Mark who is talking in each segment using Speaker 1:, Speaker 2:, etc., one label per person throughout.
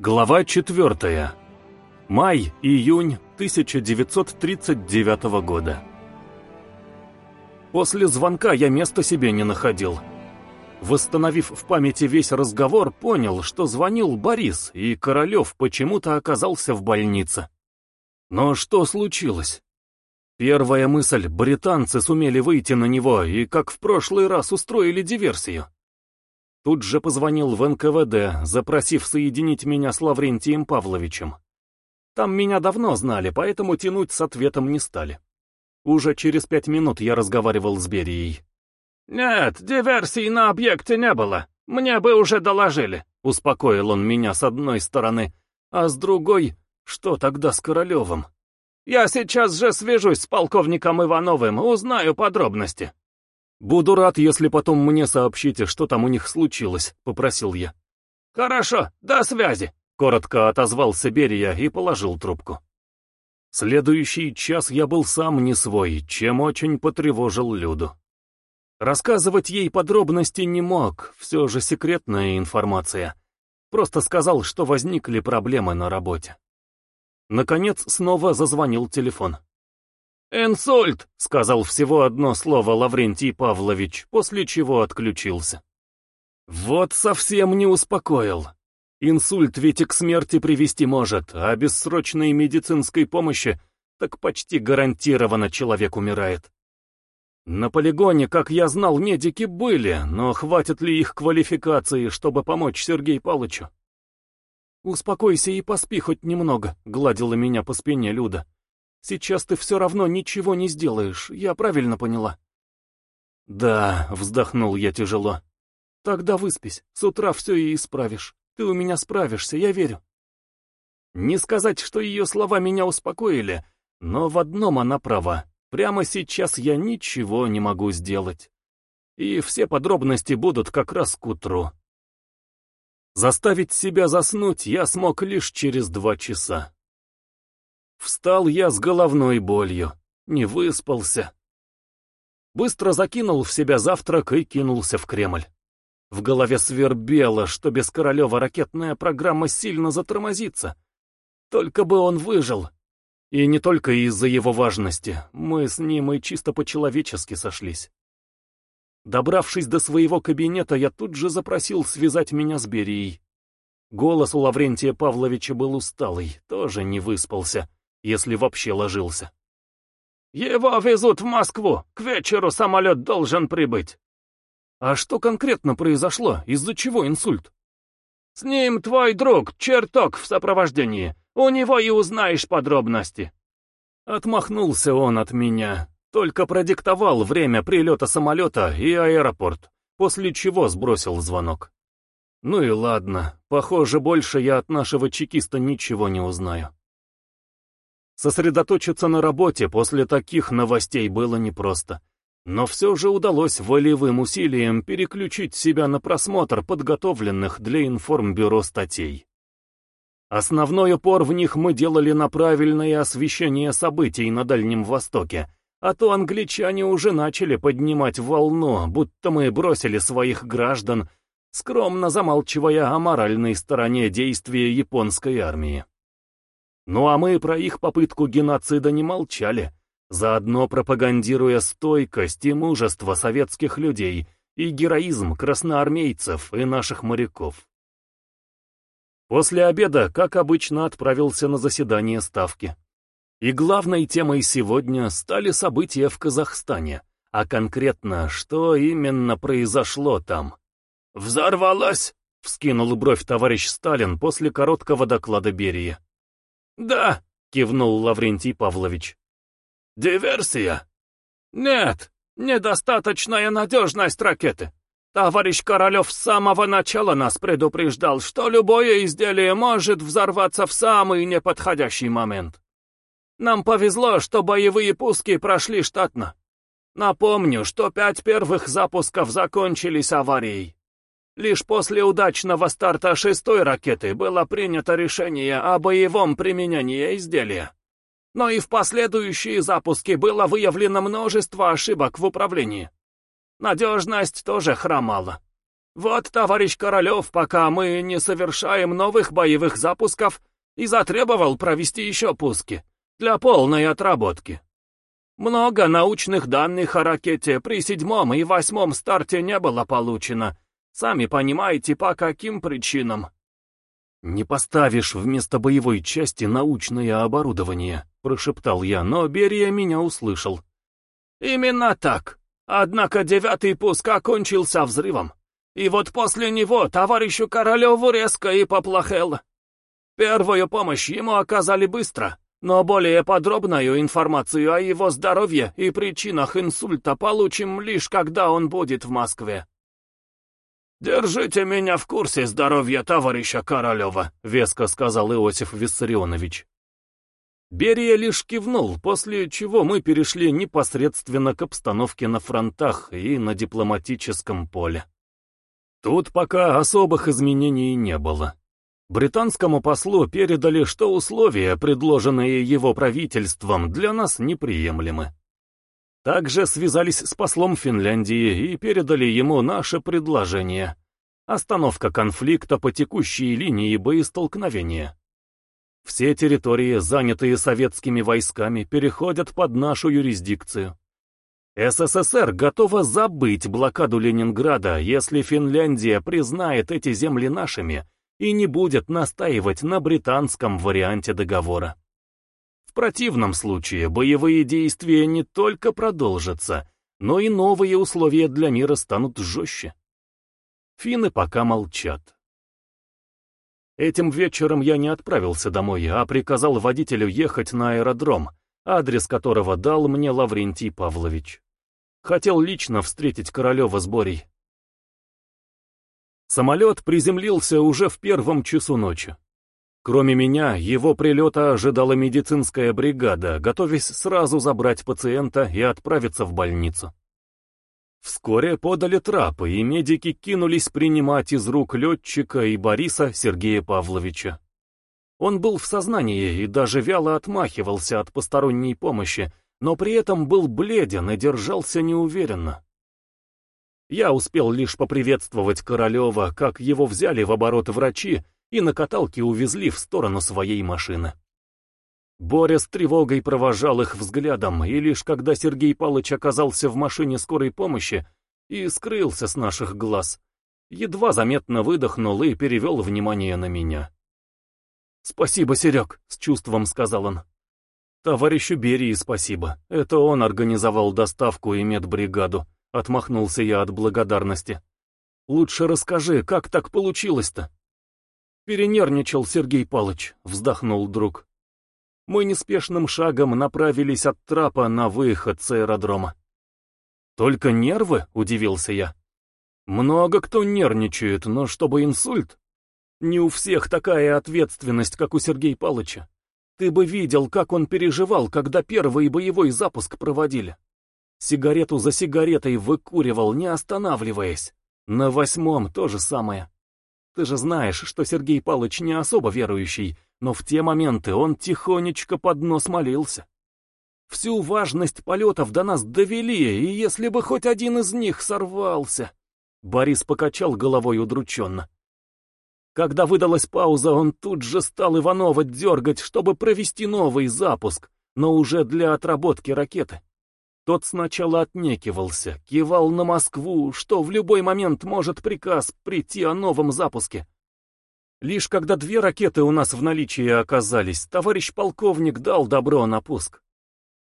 Speaker 1: Глава 4. Май-июнь 1939 года. После звонка я места себе не находил. Восстановив в памяти весь разговор, понял, что звонил Борис, и Королев почему-то оказался в больнице. Но что случилось? Первая мысль — британцы сумели выйти на него и, как в прошлый раз, устроили диверсию. Тут же позвонил в НКВД, запросив соединить меня с Лаврентием Павловичем. Там меня давно знали, поэтому тянуть с ответом не стали. Уже через пять минут я разговаривал с Берией.
Speaker 2: «Нет, диверсий на объекте не было. Мне бы уже доложили», —
Speaker 1: успокоил он меня с одной стороны, а с другой, что тогда с Королевым?
Speaker 2: «Я сейчас же свяжусь с полковником Ивановым, узнаю подробности».
Speaker 1: «Буду рад, если потом мне сообщите, что там у них случилось», — попросил я.
Speaker 2: «Хорошо, до связи», —
Speaker 1: коротко отозвался Берия и положил трубку. Следующий час я был сам не свой, чем очень потревожил Люду. Рассказывать ей подробности не мог, все же секретная информация. Просто сказал, что возникли проблемы на работе. Наконец снова зазвонил телефон.
Speaker 2: «Инсульт!»
Speaker 1: — сказал всего одно слово Лаврентий Павлович, после чего отключился. Вот совсем не успокоил. Инсульт ведь и к смерти привести может, а без срочной медицинской помощи так почти гарантированно человек умирает. На полигоне, как я знал, медики были, но хватит ли их квалификации, чтобы помочь Сергею Палычу? «Успокойся и поспи хоть немного», — гладила меня по спине Люда. Сейчас ты все равно ничего не сделаешь, я правильно поняла?» «Да», — вздохнул я тяжело. «Тогда выспись, с утра все и исправишь. Ты у меня справишься, я верю». Не сказать, что ее слова меня успокоили, но в одном она права. Прямо сейчас я ничего не могу сделать. И все подробности будут как раз к утру. Заставить себя заснуть я смог лишь через два часа. Встал я с головной болью, не выспался. Быстро закинул в себя завтрак и кинулся в Кремль. В голове свербело, что без Королева ракетная программа сильно затормозится. Только бы он выжил. И не только из-за его важности, мы с ним и чисто по-человечески сошлись. Добравшись до своего кабинета, я тут же запросил связать меня с Берией. Голос у Лаврентия Павловича был усталый, тоже не выспался если вообще ложился.
Speaker 2: «Его везут в Москву. К вечеру самолет должен прибыть».
Speaker 1: «А что конкретно произошло? Из-за чего инсульт?»
Speaker 2: «С ним твой друг, черток в сопровождении. У него и узнаешь подробности».
Speaker 1: Отмахнулся он от меня, только продиктовал время прилета самолета и аэропорт, после чего сбросил звонок. Ну и ладно, похоже, больше я от нашего чекиста ничего не узнаю. Сосредоточиться на работе после таких новостей было непросто. Но все же удалось волевым усилием переключить себя на просмотр подготовленных для информбюро статей. Основной упор в них мы делали на правильное освещение событий на Дальнем Востоке, а то англичане уже начали поднимать волну, будто мы бросили своих граждан, скромно замалчивая о моральной стороне действия японской армии. Ну а мы про их попытку геноцида не молчали, заодно пропагандируя стойкость и мужество советских людей и героизм красноармейцев и наших моряков. После обеда, как обычно, отправился на заседание Ставки. И главной темой сегодня стали события в Казахстане, а конкретно, что именно произошло там.
Speaker 2: «Взорвалась!» — вскинул бровь товарищ Сталин после короткого доклада Берия.
Speaker 1: «Да», — кивнул Лаврентий Павлович.
Speaker 2: «Диверсия?» «Нет, недостаточная надежность ракеты. Товарищ Королев с самого начала нас предупреждал, что любое изделие может взорваться в самый неподходящий момент. Нам повезло, что боевые пуски прошли штатно. Напомню, что пять первых запусков закончились аварией. Лишь после удачного старта шестой ракеты было принято решение о боевом применении изделия. Но и в последующие запуски было выявлено множество ошибок в управлении. Надежность тоже хромала. Вот, товарищ Королев, пока мы не совершаем новых боевых запусков, и затребовал провести еще пуски для полной отработки. Много научных данных о ракете при седьмом и восьмом старте не было получено. Сами понимаете, по каким причинам.
Speaker 1: «Не поставишь вместо боевой части научное оборудование», — прошептал я, но Берия меня услышал.
Speaker 2: «Именно так. Однако девятый пуск окончился взрывом. И вот после него товарищу Королеву резко и поплохело. Первую помощь ему оказали быстро, но более подробную информацию о его здоровье и причинах инсульта получим лишь когда он будет в Москве. «Держите меня в курсе здоровья товарища Королева», — веско сказал Иосиф Виссарионович.
Speaker 1: Берия лишь кивнул, после чего мы перешли непосредственно к обстановке на фронтах и на дипломатическом поле. Тут пока особых изменений не было. Британскому послу передали, что условия, предложенные его правительством, для нас неприемлемы. Также связались с послом Финляндии и передали ему наше предложение. Остановка конфликта по текущей линии боестолкновения. Все территории, занятые советскими войсками, переходят под нашу юрисдикцию. СССР готова забыть блокаду Ленинграда, если Финляндия признает эти земли нашими и не будет настаивать на британском варианте договора. Противном случае боевые действия не только продолжатся, но и новые условия для мира станут жестче. Финны пока молчат. Этим вечером я не отправился домой, а приказал водителю ехать на аэродром, адрес которого дал мне Лаврентий Павлович. Хотел лично встретить Королева с Борей. Самолет приземлился уже в первом часу ночи. Кроме меня, его прилета ожидала медицинская бригада, готовясь сразу забрать пациента и отправиться в больницу. Вскоре подали трапы, и медики кинулись принимать из рук летчика и Бориса Сергея Павловича. Он был в сознании и даже вяло отмахивался от посторонней помощи, но при этом был бледен и держался неуверенно. Я успел лишь поприветствовать Королева, как его взяли в оборот врачи и на каталке увезли в сторону своей машины. Боря с тревогой провожал их взглядом, и лишь когда Сергей Палыч оказался в машине скорой помощи и скрылся с наших глаз, едва заметно выдохнул и перевел внимание на меня. «Спасибо, Серег», — с чувством сказал он. «Товарищу Берии спасибо. Это он организовал доставку и медбригаду. — отмахнулся я от благодарности. «Лучше расскажи, как так получилось-то?» «Перенервничал Сергей Палыч», — вздохнул друг. Мы неспешным шагом направились от трапа на выход с аэродрома. «Только нервы?» — удивился я. «Много кто нервничает, но чтобы инсульт? Не у всех такая ответственность, как у Сергея Палыча. Ты бы видел, как он переживал, когда первый боевой запуск проводили. Сигарету за сигаретой выкуривал, не останавливаясь. На восьмом то же самое. Ты же знаешь, что Сергей Палыч не особо верующий, но в те моменты он тихонечко под нос молился. Всю важность полетов до нас довели, и если бы хоть один из них сорвался... Борис покачал головой удрученно. Когда выдалась пауза, он тут же стал Иванова дергать, чтобы провести новый запуск, но уже для отработки ракеты. Тот сначала отнекивался, кивал на Москву, что в любой момент может приказ прийти о новом запуске. Лишь когда две ракеты у нас в наличии оказались, товарищ полковник дал добро на пуск.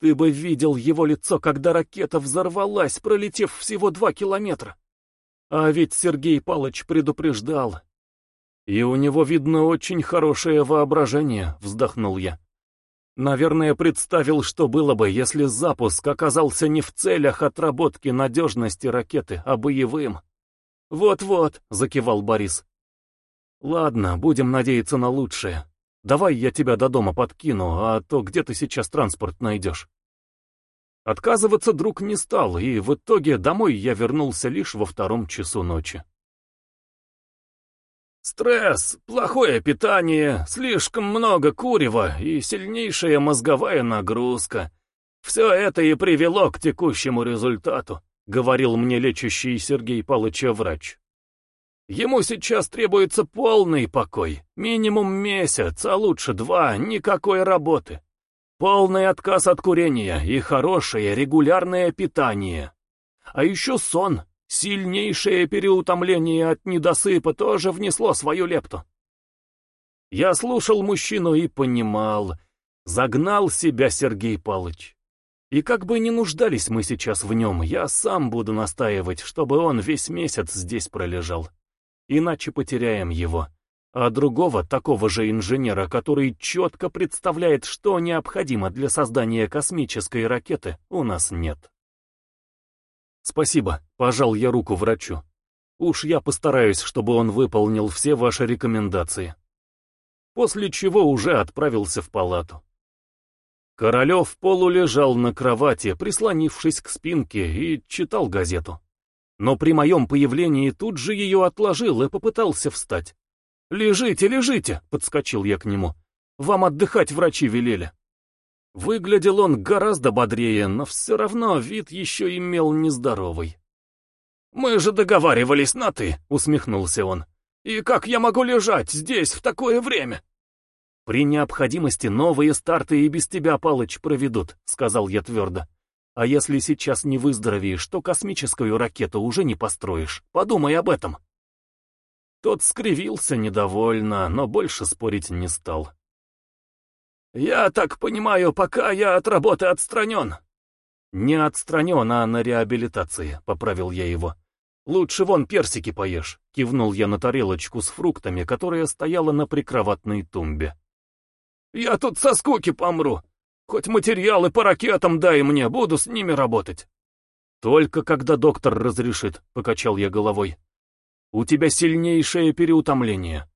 Speaker 1: Ты бы видел его лицо, когда ракета взорвалась, пролетев всего два километра. А ведь Сергей Палыч предупреждал. И у него, видно, очень хорошее воображение, вздохнул я. Наверное, представил, что было бы, если запуск оказался не в целях отработки надежности ракеты, а боевым. «Вот-вот», — закивал Борис. «Ладно, будем надеяться на лучшее. Давай я тебя до дома подкину, а то где ты сейчас транспорт найдешь?» Отказываться друг не стал, и в итоге домой я вернулся лишь во втором часу ночи.
Speaker 2: Стресс, плохое питание, слишком много курева и сильнейшая мозговая нагрузка. Все это и привело к текущему результату, говорил мне лечащий Сергей Палыча врач. Ему сейчас требуется полный покой, минимум месяц, а лучше два, никакой работы. Полный отказ от курения и хорошее регулярное питание. А еще сон, сильнейшее переутомление от недосыпа тоже внесло свою лепту. Я слушал мужчину и понимал, загнал себя Сергей Палыч. И как бы ни нуждались мы сейчас в нем, я сам буду настаивать, чтобы он весь месяц здесь пролежал иначе потеряем его. А другого, такого же инженера, который четко представляет, что необходимо для создания космической ракеты, у нас нет. Спасибо, пожал я руку врачу. Уж я постараюсь, чтобы он выполнил все ваши рекомендации. После чего уже отправился в палату. Королев полулежал на кровати, прислонившись к спинке, и читал газету но при моем появлении тут же ее отложил и попытался встать. «Лежите, лежите!» — подскочил я к нему. «Вам отдыхать врачи велели». Выглядел он гораздо бодрее, но все равно вид еще имел нездоровый. «Мы же договаривались на «ты», — усмехнулся он. «И как я могу лежать здесь в такое время?» «При необходимости новые старты и без тебя, Палыч, проведут», — сказал я твердо. А если сейчас не выздоровеешь, то космическую ракету уже не построишь. Подумай об этом. Тот скривился недовольно, но больше спорить не стал. «Я так понимаю, пока я от работы отстранен». «Не отстранен, а на реабилитации», — поправил я его. «Лучше вон персики поешь», — кивнул я на тарелочку с фруктами, которая стояла на прикроватной тумбе. «Я тут со скуки помру. Хоть материалы по ракетам дай мне, буду с ними работать. Только когда доктор разрешит, покачал я головой. У тебя сильнейшее переутомление.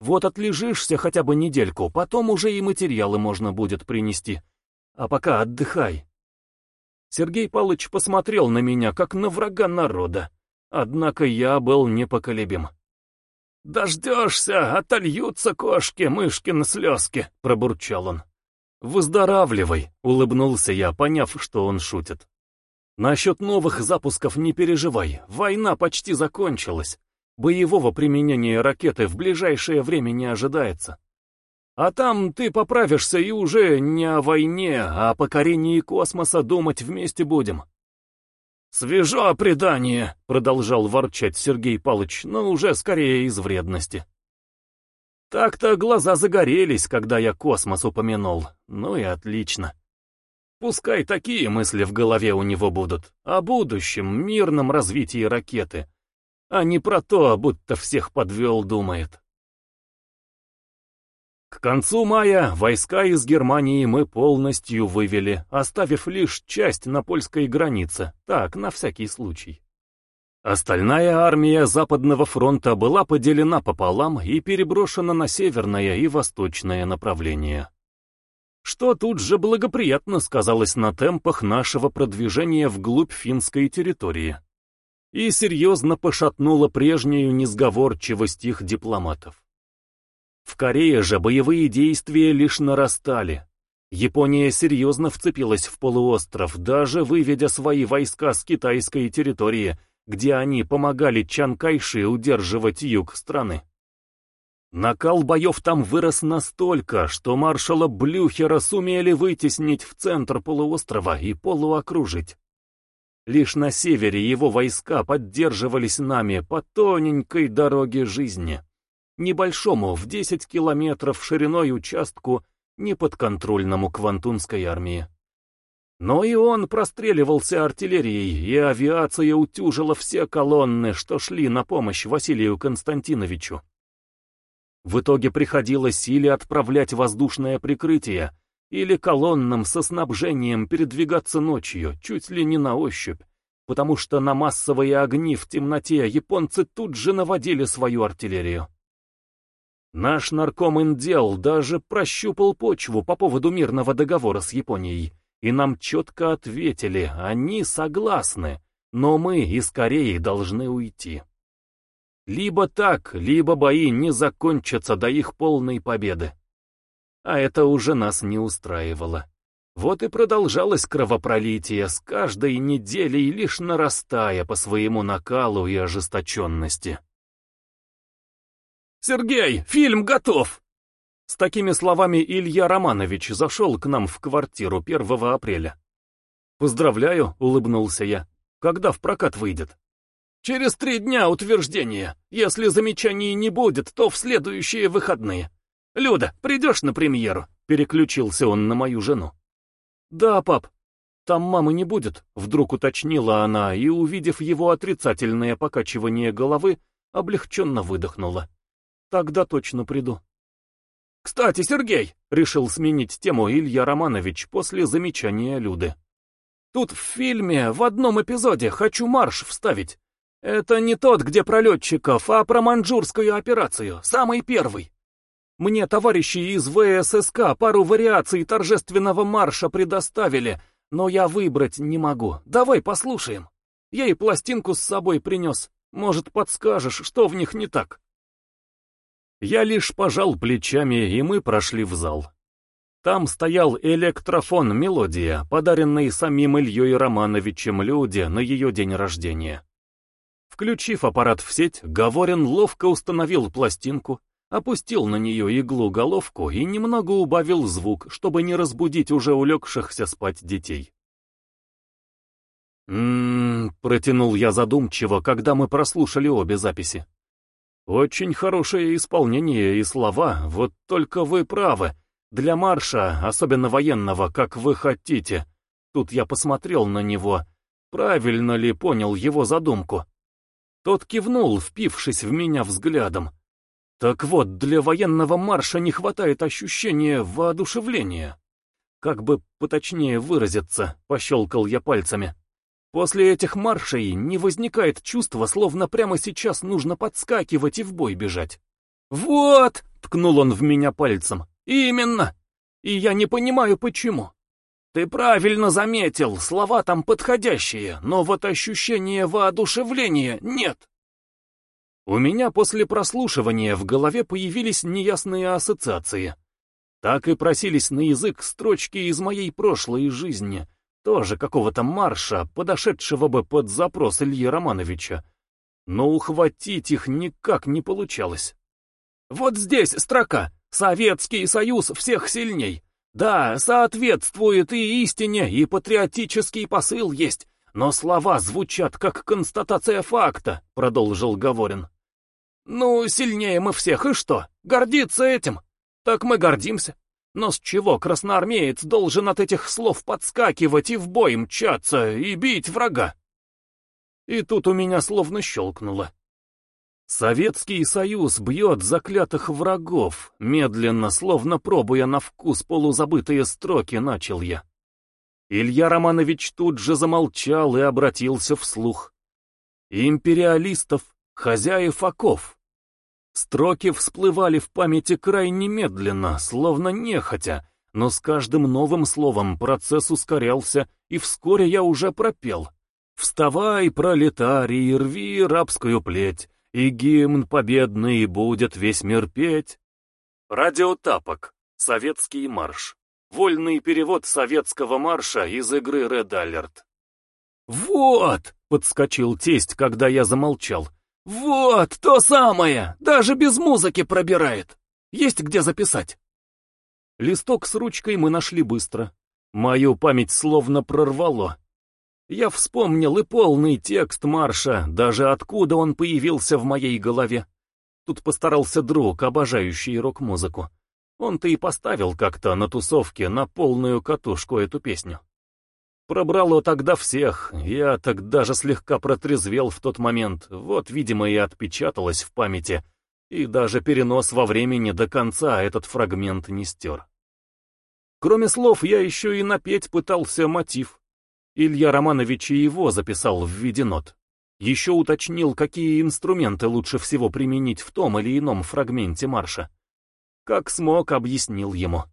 Speaker 2: Вот отлежишься хотя бы недельку, потом уже и материалы можно будет принести. А пока отдыхай. Сергей Палыч посмотрел на меня, как на врага народа. Однако я был непоколебим. «Дождешься, отольются кошки, мышкин слезки», — пробурчал он. «Выздоравливай», — улыбнулся я, поняв, что он шутит. «Насчет новых запусков не переживай, война почти закончилась. Боевого применения ракеты в ближайшее время не ожидается. А там ты поправишься и уже не о войне, а о покорении космоса думать вместе будем». «Свежо предание», — продолжал ворчать Сергей Палыч, но уже скорее из вредности. Так-то глаза загорелись, когда я космос упомянул. Ну и отлично. Пускай такие мысли в голове у него будут. О будущем, мирном развитии ракеты. А не про то, будто всех подвел, думает. К концу мая войска из Германии мы полностью вывели, оставив лишь часть на польской границе, так, на всякий случай. Остальная армия Западного фронта была поделена пополам и переброшена на северное и восточное направление. Что тут же благоприятно сказалось на темпах нашего продвижения вглубь финской территории. И серьезно пошатнуло прежнюю несговорчивость их дипломатов. В Корее же боевые действия лишь нарастали. Япония серьезно вцепилась в полуостров, даже выведя свои войска с китайской территории – где они помогали Чан Кайши удерживать юг страны. Накал боев там вырос настолько, что маршала Блюхера сумели вытеснить в центр полуострова и полуокружить. Лишь на севере его войска поддерживались нами по тоненькой дороге жизни, небольшому в 10 километров шириной участку, неподконтрольному Квантунской армии. Но и он простреливался артиллерией, и авиация утюжила все колонны, что шли на помощь Василию Константиновичу. В итоге приходилось или отправлять воздушное прикрытие, или колоннам со снабжением передвигаться ночью, чуть ли не на ощупь, потому что на массовые огни в темноте японцы тут же наводили свою артиллерию. Наш нарком Индел даже прощупал почву по поводу мирного договора с Японией и нам четко ответили, они согласны, но мы из Кореи должны уйти. Либо так, либо бои не закончатся до их полной победы. А это уже нас не устраивало. Вот и продолжалось кровопролитие с каждой неделей, лишь нарастая по своему накалу и ожесточенности. Сергей, фильм готов!»
Speaker 1: С такими словами Илья Романович зашел к нам в квартиру 1 апреля. «Поздравляю», — улыбнулся я. «Когда в прокат выйдет?»
Speaker 2: «Через три дня утверждение. Если замечаний не будет, то в следующие выходные. Люда, придешь на премьеру?» Переключился он на мою жену.
Speaker 1: «Да, пап. Там мамы не будет», — вдруг уточнила она и, увидев его отрицательное покачивание головы, облегченно выдохнула. «Тогда точно приду».
Speaker 2: «Кстати, Сергей!» — решил сменить тему Илья Романович после замечания Люды. «Тут в фильме, в одном эпизоде, хочу марш вставить. Это не тот, где про летчиков, а про маньчжурскую операцию, самый первый. Мне товарищи из ВССК пару вариаций торжественного марша предоставили, но я выбрать не могу. Давай послушаем. Я и пластинку с собой принес. Может, подскажешь, что в них не так?»
Speaker 1: Я лишь пожал плечами, и мы прошли в зал. Там стоял электрофон «Мелодия», подаренный самим Ильей Романовичем Люде на ее день рождения. Включив аппарат в сеть, Говорин ловко установил пластинку, опустил на нее иглу-головку и немного убавил звук, чтобы не разбудить уже улегшихся спать детей. «М-м-м», протянул я задумчиво, когда мы прослушали обе записи. Очень хорошее исполнение и слова, вот только вы правы. Для марша, особенно военного, как вы хотите. Тут я посмотрел на него. Правильно ли понял его задумку? Тот кивнул, впившись в меня взглядом. Так вот, для военного марша не хватает ощущения воодушевления. Как бы поточнее выразиться, пощелкал я пальцами. После этих маршей не возникает чувства, словно прямо сейчас нужно подскакивать и в бой бежать.
Speaker 2: «Вот!» — ткнул он в меня пальцем. «Именно! И я не понимаю, почему. Ты правильно заметил, слова там подходящие, но вот ощущения воодушевления нет».
Speaker 1: У меня после прослушивания в голове появились неясные ассоциации. Так и просились на язык строчки из моей прошлой жизни — тоже какого-то марша, подошедшего бы под запрос Ильи Романовича. Но ухватить их никак не получалось.
Speaker 2: Вот здесь строка «Советский Союз всех сильней». Да, соответствует и истине, и патриотический посыл есть, но слова звучат как констатация факта, продолжил Говорин. Ну, сильнее мы всех, и что? Гордиться этим? Так мы гордимся. Но с чего красноармеец должен от этих слов подскакивать и в бой мчаться, и бить врага? И тут у меня словно щелкнуло. Советский Союз бьет заклятых врагов, медленно, словно пробуя на вкус полузабытые строки, начал я. Илья Романович тут же замолчал и обратился вслух. Империалистов, хозяев оков. Строки всплывали в памяти крайне медленно, словно нехотя, но с каждым новым словом процесс ускорялся, и вскоре я уже пропел. «Вставай, пролетарий, рви рабскую плеть, и гимн победный будет весь мир петь». Радиотапок. Советский марш. Вольный перевод советского марша из игры Red Alert. «Вот!» — подскочил тесть, когда я замолчал. «Вот, то самое! Даже без музыки пробирает! Есть где записать!»
Speaker 1: Листок с ручкой мы нашли быстро. Мою память словно прорвало. Я вспомнил и полный текст марша, даже откуда он появился в моей голове. Тут постарался друг, обожающий рок-музыку. Он-то и поставил как-то на тусовке на полную катушку эту песню. Пробрало тогда всех, я так даже слегка протрезвел в тот момент, вот, видимо, и отпечаталось в памяти, и даже перенос во времени до конца этот фрагмент не стер. Кроме слов, я еще и напеть пытался мотив. Илья Романович и его записал в виде нот. Еще уточнил, какие инструменты лучше всего применить в том или ином фрагменте марша. Как смог, объяснил ему.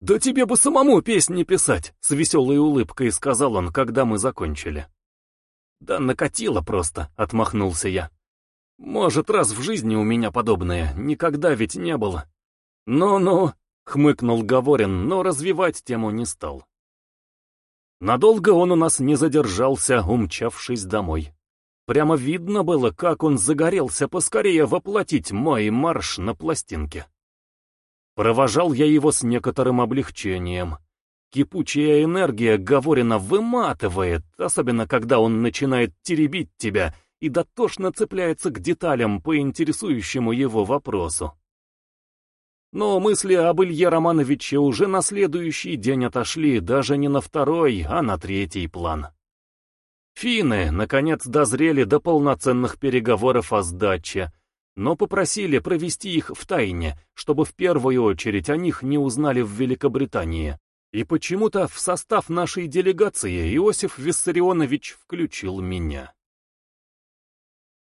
Speaker 1: «Да тебе бы самому песни писать!» — с веселой улыбкой сказал он, когда мы закончили. «Да накатило просто», — отмахнулся я. «Может, раз в жизни у меня подобное, никогда ведь не было». «Ну-ну», — хмыкнул Говорин, но развивать тему не стал. Надолго он у нас не задержался, умчавшись домой. Прямо видно было, как он загорелся поскорее воплотить мой марш на пластинке. Провожал я его с некоторым облегчением. Кипучая энергия Говорина выматывает, особенно когда он начинает теребить тебя и дотошно цепляется к деталям по интересующему его вопросу. Но мысли об Илье Романовиче уже на следующий день отошли даже не на второй, а на третий план. Финны, наконец, дозрели до полноценных переговоров о сдаче, но попросили провести их в тайне, чтобы в первую очередь о них не узнали в Великобритании. И почему-то в состав нашей делегации Иосиф Виссарионович включил меня.